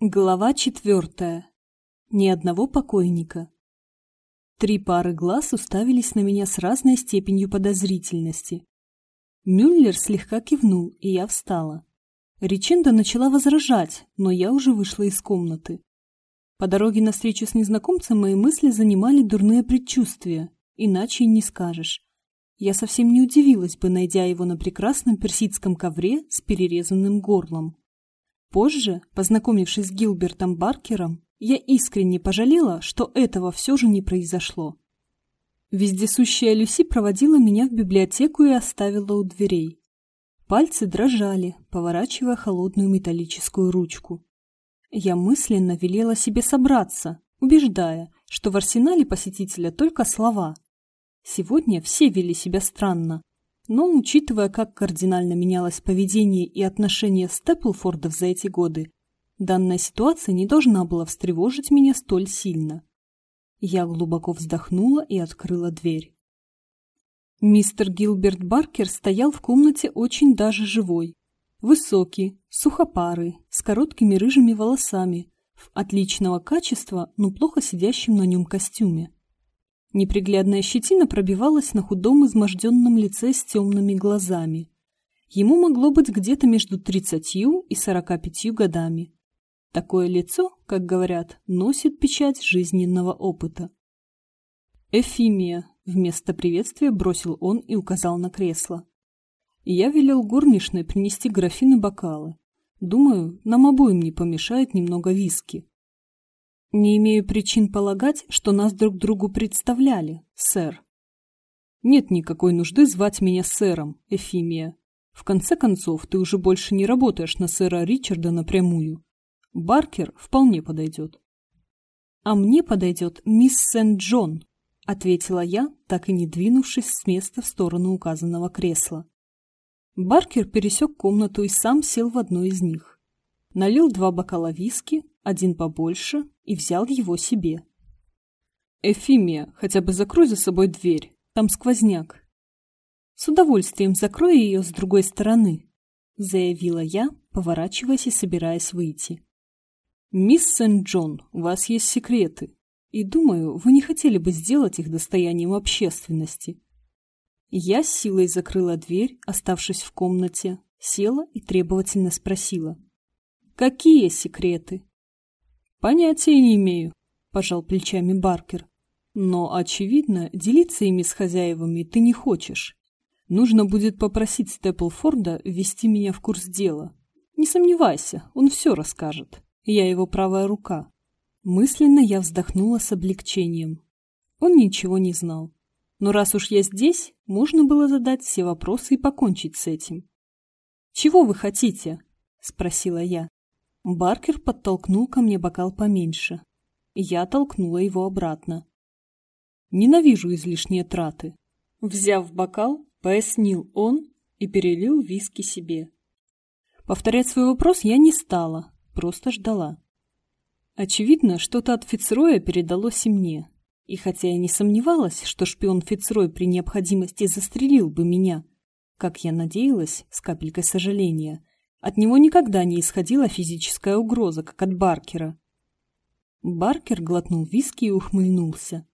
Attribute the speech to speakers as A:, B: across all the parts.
A: Глава четвертая. Ни одного покойника. Три пары глаз уставились на меня с разной степенью подозрительности. Мюллер слегка кивнул, и я встала. Риченда начала возражать, но я уже вышла из комнаты. По дороге на встречу с незнакомцем мои мысли занимали дурные предчувствия, иначе и не скажешь. Я совсем не удивилась бы, найдя его на прекрасном персидском ковре с перерезанным горлом. Позже, познакомившись с Гилбертом Баркером, я искренне пожалела, что этого все же не произошло. Вездесущая Люси проводила меня в библиотеку и оставила у дверей. Пальцы дрожали, поворачивая холодную металлическую ручку. Я мысленно велела себе собраться, убеждая, что в арсенале посетителя только слова. Сегодня все вели себя странно, но, учитывая, как кардинально менялось поведение и отношение Степлфордов за эти годы, данная ситуация не должна была встревожить меня столь сильно. Я глубоко вздохнула и открыла дверь. Мистер Гилберт Баркер стоял в комнате очень даже живой. Высокий, сухопарый, с короткими рыжими волосами, в отличного качества, но плохо сидящем на нем костюме. Неприглядная щетина пробивалась на худом изможденном лице с темными глазами. Ему могло быть где-то между тридцатью и сорока пятью годами. Такое лицо, как говорят, носит печать жизненного опыта. «Эфимия», — вместо приветствия бросил он и указал на кресло. Я велел горничной принести графины бокалы. Думаю, нам обоим не помешает немного виски. Не имею причин полагать, что нас друг другу представляли, сэр. Нет никакой нужды звать меня сэром, Эфимия. В конце концов, ты уже больше не работаешь на сэра Ричарда напрямую. Баркер вполне подойдет. А мне подойдет мисс Сент-Джон, ответила я, так и не двинувшись с места в сторону указанного кресла. Баркер пересек комнату и сам сел в одно из них. Налил два бокала виски, один побольше, и взял его себе. «Эфимия, хотя бы закрой за собой дверь, там сквозняк». «С удовольствием закрою ее с другой стороны», — заявила я, поворачиваясь и собираясь выйти. «Мисс Сент-Джон, у вас есть секреты, и, думаю, вы не хотели бы сделать их достоянием общественности». Я с силой закрыла дверь, оставшись в комнате, села и требовательно спросила. «Какие секреты?» Понятия не имею, пожал плечами Баркер. Но, очевидно, делиться ими с хозяевами ты не хочешь. Нужно будет попросить Степлфорда ввести меня в курс дела. Не сомневайся, он все расскажет. Я его правая рука. Мысленно я вздохнула с облегчением. Он ничего не знал. Но раз уж я здесь, можно было задать все вопросы и покончить с этим. «Чего вы хотите?» – спросила я. Баркер подтолкнул ко мне бокал поменьше. Я толкнула его обратно. Ненавижу излишние траты. Взяв бокал, пояснил он и перелил виски себе. Повторять свой вопрос я не стала, просто ждала. Очевидно, что-то от Фицроя передалось и мне. И хотя я не сомневалась, что шпион Фицрой при необходимости застрелил бы меня, как я надеялась, с капелькой сожаления, от него никогда не исходила физическая угроза, как от Баркера. Баркер глотнул виски и ухмыльнулся.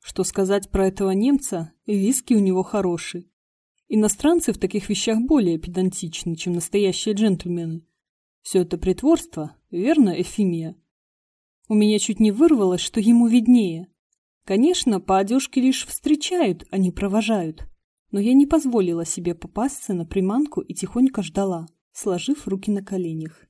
A: Что сказать про этого немца, виски у него хороший. Иностранцы в таких вещах более педантичны, чем настоящие джентльмены. Все это притворство, верно, Эфимия? У меня чуть не вырвалось, что ему виднее. Конечно, по одежке лишь встречают, а не провожают. Но я не позволила себе попасться на приманку и тихонько ждала сложив руки на коленях.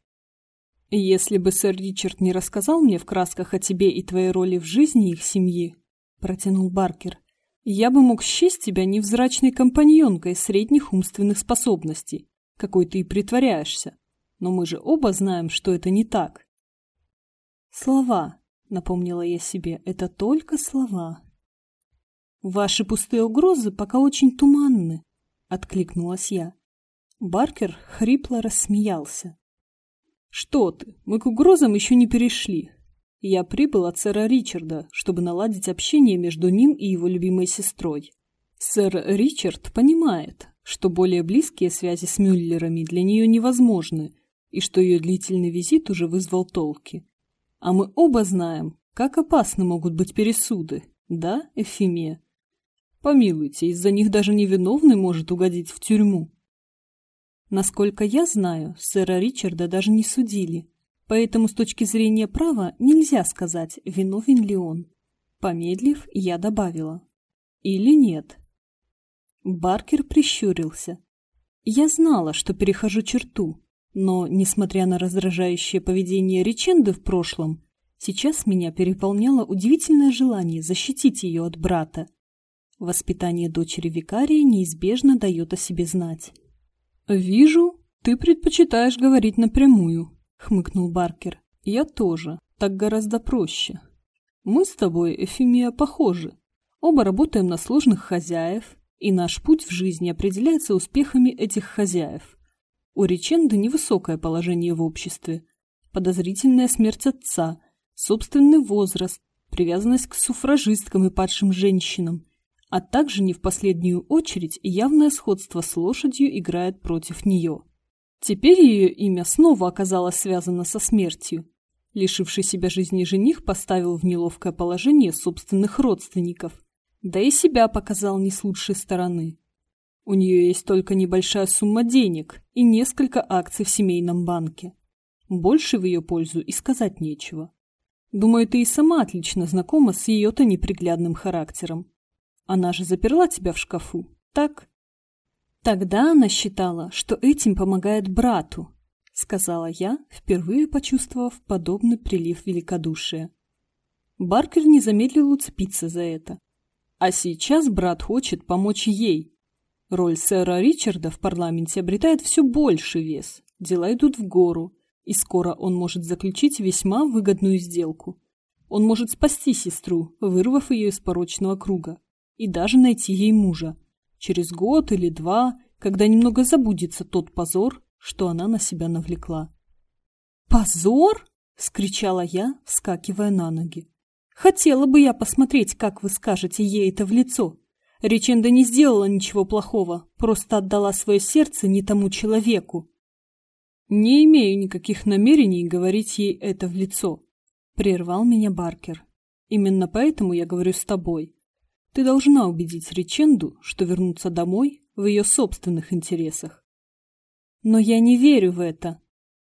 A: «Если бы сэр Ричард не рассказал мне в красках о тебе и твоей роли в жизни их семьи», — протянул Баркер, «я бы мог счесть тебя невзрачной компаньонкой средних умственных способностей, какой ты и притворяешься. Но мы же оба знаем, что это не так». «Слова», — напомнила я себе, — «это только слова». «Ваши пустые угрозы пока очень туманны», — откликнулась я. Баркер хрипло рассмеялся. «Что ты, мы к угрозам еще не перешли. Я прибыл от сэра Ричарда, чтобы наладить общение между ним и его любимой сестрой. Сэр Ричард понимает, что более близкие связи с Мюллерами для нее невозможны, и что ее длительный визит уже вызвал толки. А мы оба знаем, как опасны могут быть пересуды, да, Эфимия? Помилуйте, из-за них даже невиновный может угодить в тюрьму. Насколько я знаю, сэра Ричарда даже не судили, поэтому с точки зрения права нельзя сказать, виновен ли он. Помедлив, я добавила. Или нет. Баркер прищурился. Я знала, что перехожу черту, но, несмотря на раздражающее поведение Риченды в прошлом, сейчас меня переполняло удивительное желание защитить ее от брата. Воспитание дочери викария неизбежно дает о себе знать. «Вижу, ты предпочитаешь говорить напрямую», — хмыкнул Баркер. «Я тоже. Так гораздо проще. Мы с тобой, Эфимия, похожи. Оба работаем на сложных хозяев, и наш путь в жизни определяется успехами этих хозяев. У Риченды невысокое положение в обществе, подозрительная смерть отца, собственный возраст, привязанность к суфражисткам и падшим женщинам, а также не в последнюю очередь явное сходство с лошадью играет против нее. Теперь ее имя снова оказалось связано со смертью. Лишивший себя жизни жених поставил в неловкое положение собственных родственников, да и себя показал не с лучшей стороны. У нее есть только небольшая сумма денег и несколько акций в семейном банке. Больше в ее пользу и сказать нечего. Думаю, ты и сама отлично знакома с ее-то неприглядным характером. Она же заперла тебя в шкафу, так? Тогда она считала, что этим помогает брату, сказала я, впервые почувствовав подобный прилив великодушия. Баркер не замедлил уцепиться за это. А сейчас брат хочет помочь ей. Роль сэра Ричарда в парламенте обретает все больше вес. Дела идут в гору, и скоро он может заключить весьма выгодную сделку. Он может спасти сестру, вырвав ее из порочного круга и даже найти ей мужа. Через год или два, когда немного забудется тот позор, что она на себя навлекла. «Позор?» — скричала я, вскакивая на ноги. «Хотела бы я посмотреть, как вы скажете ей это в лицо. Реченда не сделала ничего плохого, просто отдала свое сердце не тому человеку». «Не имею никаких намерений говорить ей это в лицо», — прервал меня Баркер. «Именно поэтому я говорю с тобой. Ты должна убедить Риченду, что вернуться домой в ее собственных интересах. Но я не верю в это.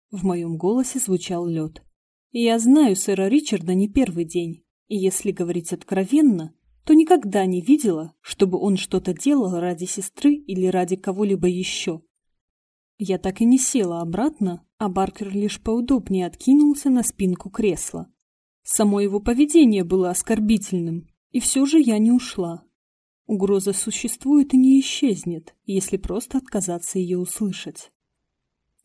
A: В моем голосе звучал лед. Я знаю сэра Ричарда не первый день, и если говорить откровенно, то никогда не видела, чтобы он что-то делал ради сестры или ради кого-либо еще. Я так и не села обратно, а Баркер лишь поудобнее откинулся на спинку кресла. Само его поведение было оскорбительным, и все же я не ушла. Угроза существует и не исчезнет, если просто отказаться ее услышать.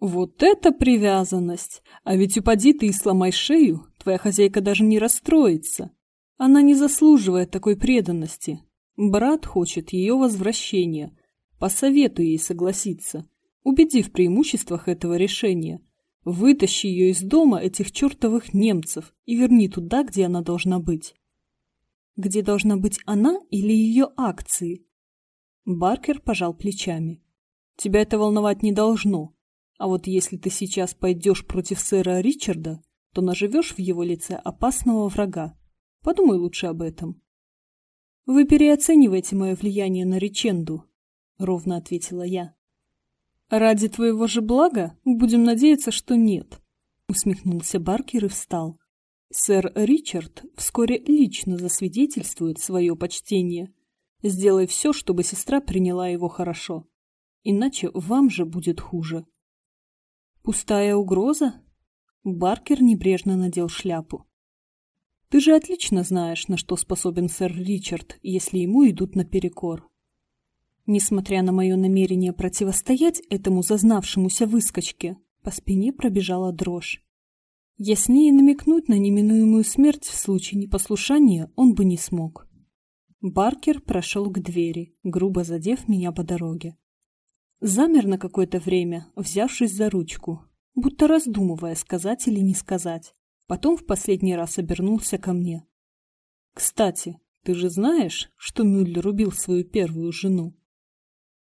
A: Вот это привязанность! А ведь упади ты и сломай шею, твоя хозяйка даже не расстроится. Она не заслуживает такой преданности. Брат хочет ее возвращения. Посоветуй ей согласиться. Убеди в преимуществах этого решения. Вытащи ее из дома этих чертовых немцев и верни туда, где она должна быть где должна быть она или ее акции. Баркер пожал плечами. Тебя это волновать не должно. А вот если ты сейчас пойдешь против сэра Ричарда, то наживешь в его лице опасного врага. Подумай лучше об этом. Вы переоцениваете мое влияние на Риченду, ровно ответила я. Ради твоего же блага будем надеяться, что нет, усмехнулся Баркер и встал. Сэр Ричард вскоре лично засвидетельствует свое почтение. Сделай все, чтобы сестра приняла его хорошо. Иначе вам же будет хуже. Пустая угроза? Баркер небрежно надел шляпу. Ты же отлично знаешь, на что способен сэр Ричард, если ему идут наперекор. Несмотря на мое намерение противостоять этому зазнавшемуся выскочке, по спине пробежала дрожь. Яснее намекнуть на неминуемую смерть в случае непослушания он бы не смог. Баркер прошел к двери, грубо задев меня по дороге. Замер на какое-то время, взявшись за ручку, будто раздумывая, сказать или не сказать. Потом в последний раз обернулся ко мне. «Кстати, ты же знаешь, что Мюллер убил свою первую жену?»